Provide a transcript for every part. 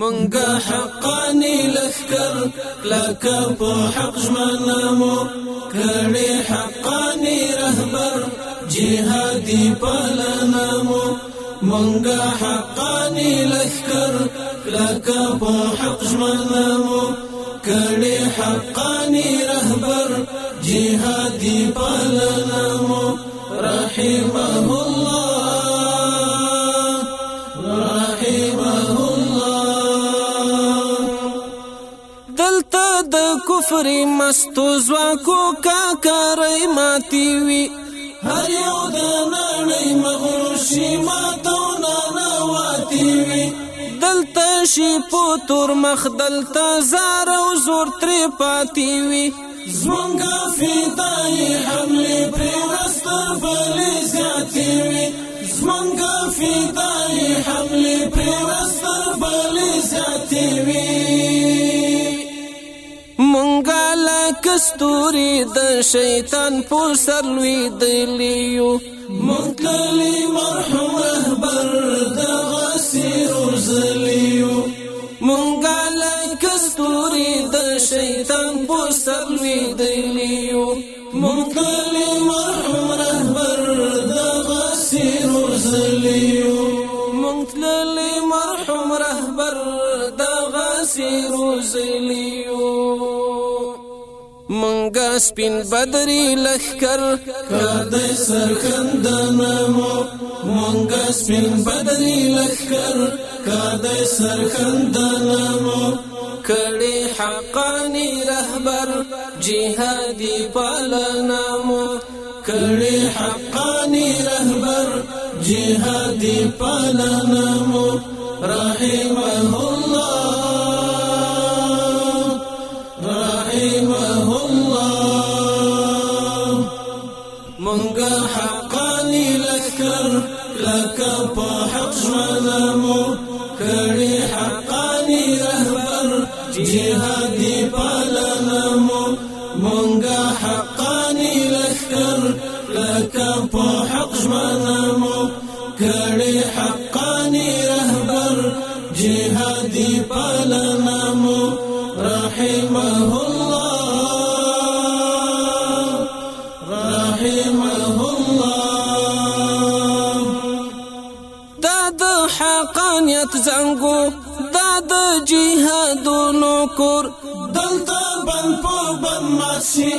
منګه حقانی لخر لک په حق ژمنمو کړي حقانی رهبر جهادي پلنمو منګه حقانی لخر لک په حق ژمنمو کړي حقانی رهبر جهادي پلنمو رحمه کفر مستو زواکو کاکارې ماتي وي هر یو د نړۍ مغرور شي ماتو نه نواتي وي دلته شي په تور مخ دلته زار او زور ترې پاتي وي زمونږه فدای حملې پرې ورستر بلې زیاتې وي زمونږه فدای حملې پرې ورستر بلې زیاتې وي کستوري د شیطان په سر لوي دلیو مطللی مرحوم احبر د غسیر زلیو مونږه لکستوري د شیطان په سر لوي دلیو مطللی مرحوم احبر د غسیر زلیو مطللی مرحوم رهبر د غسیر زلیو څنګه سپین بدري لخر کاند سرخند نامو مونږ سپین بدري لخر کاند سرخند نامو کړي حقانی رهبر جهادي پالنامو کړي حقانی رهبر جهادي پالنامو رحمهم مونږه حقانی لکر لکه په حق ژوندمو کړي حقانی رهبر جهادي پا کور دلته بند په بند ماشي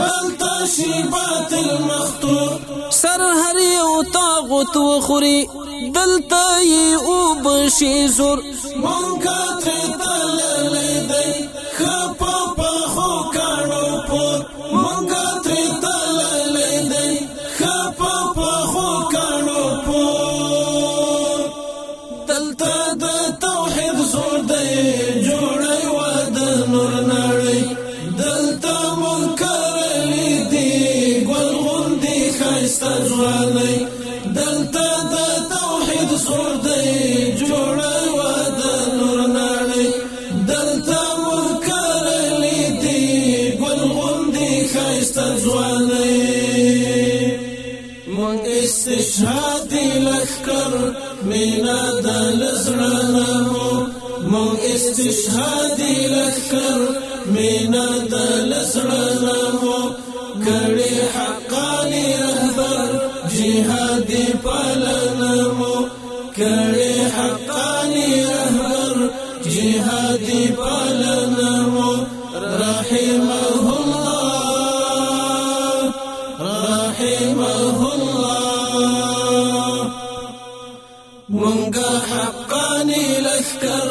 دلته شي باطل مختور سر هر یو طاغوت وخوري دلته یې او بشي زور مونږه تر تللی درته وکړلې دي ګل غوندې ښایسته ځوانۍ موږ استشهادي لښکر مینه د له زړه نه مو موږ استشهادي لښکر مینه د له زړه نه مو کړې حقاني رهبر جهادي پاله جهادي پالنمو رحمه الله رحمه الله مونږه حقاني لشکر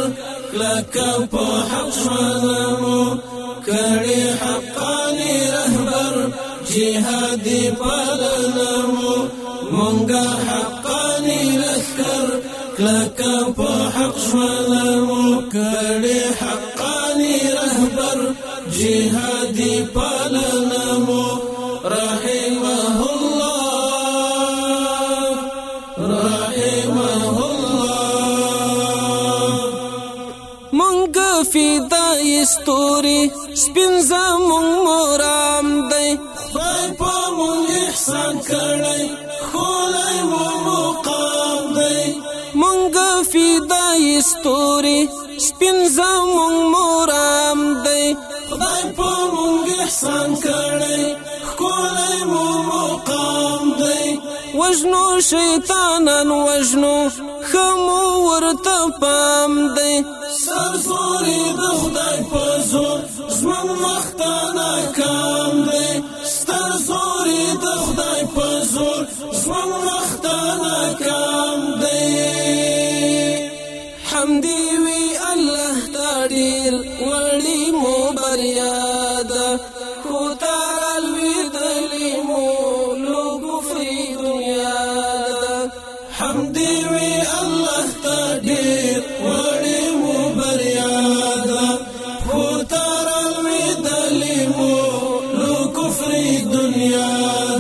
لك په حق شومو کړي حقاني رهبر جهادي پالنمو مونږه حق کلک په حق شولو کړي حقانی رهبر جهادي پالنمو رحمه الله رحمه الله مونږ فدای ستوري سپین زمون مرام دی خدای په مونږ احسان کړی ستوري سپین زمون مورام دی خدای په مونږ احسان کړی کولای مو مقام دی وجنو شیطانان وجنو خمو ورته پام دی سر زوري د خدای په زور زمون مختانا کام دی سر زوري د خدای په زور زمون دی وی الله ته ډیر وړي مو بریا دا خو تر وی دلمو لو کفر دنیا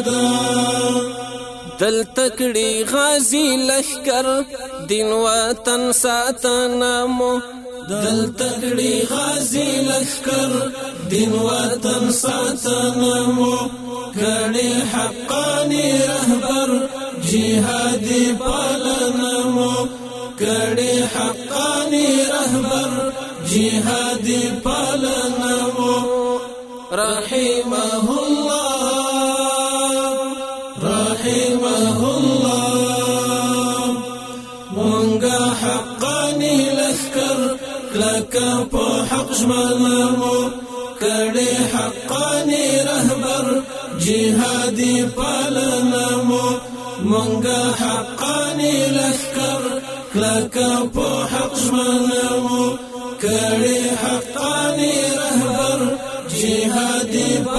دا دل تکړی غازی لشکر دین وطن ساتنا مو دل تکړی غازی لشکر دین وطن ساتنا مو کړي حقانی رحم جهادي پالنمو کړي حقاني رهبر جهادي پالنمو رحمه الله رحمه الله مونږه حقاني لشکر لکه په حق ژمنمو کړي حقاني رهبر جهادي پالنمو منګه حقانی لشکر کلک په حق منو کړي حقانی رهبر جهادي